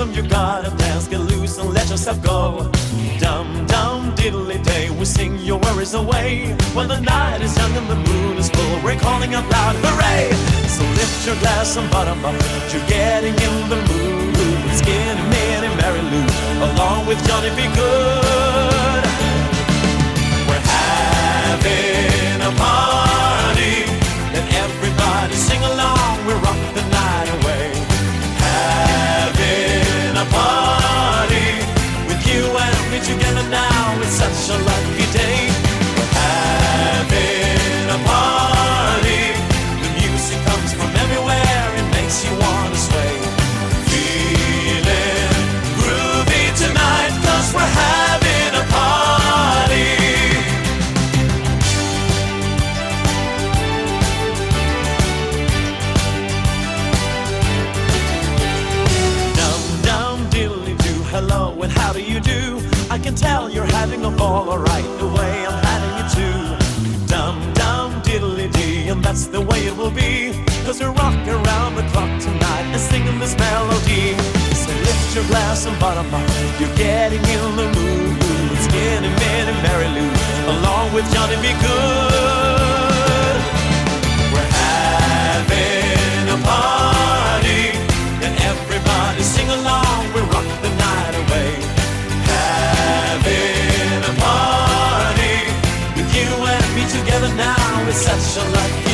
on, you gotta dance, get loose and let yourself go. Dum dum diddly day, we sing your worries away. When the night is young and the moon is full, we're calling out loud, hooray! So lift your glass and bottom up, you're getting in the mood. Skinny Minnie Mary Lou, along with Johnny B. Goode. How do you do? I can tell you're having a ball, alright, the way I'm having it too. Dum dum diddly dee, and that's the way it will be. Cause we rock around the clock tonight and singing this melody. So lift your glass and bottom up, you're getting in the mood. It's getting and Mary Lou, along with Johnny B. Goode. Having a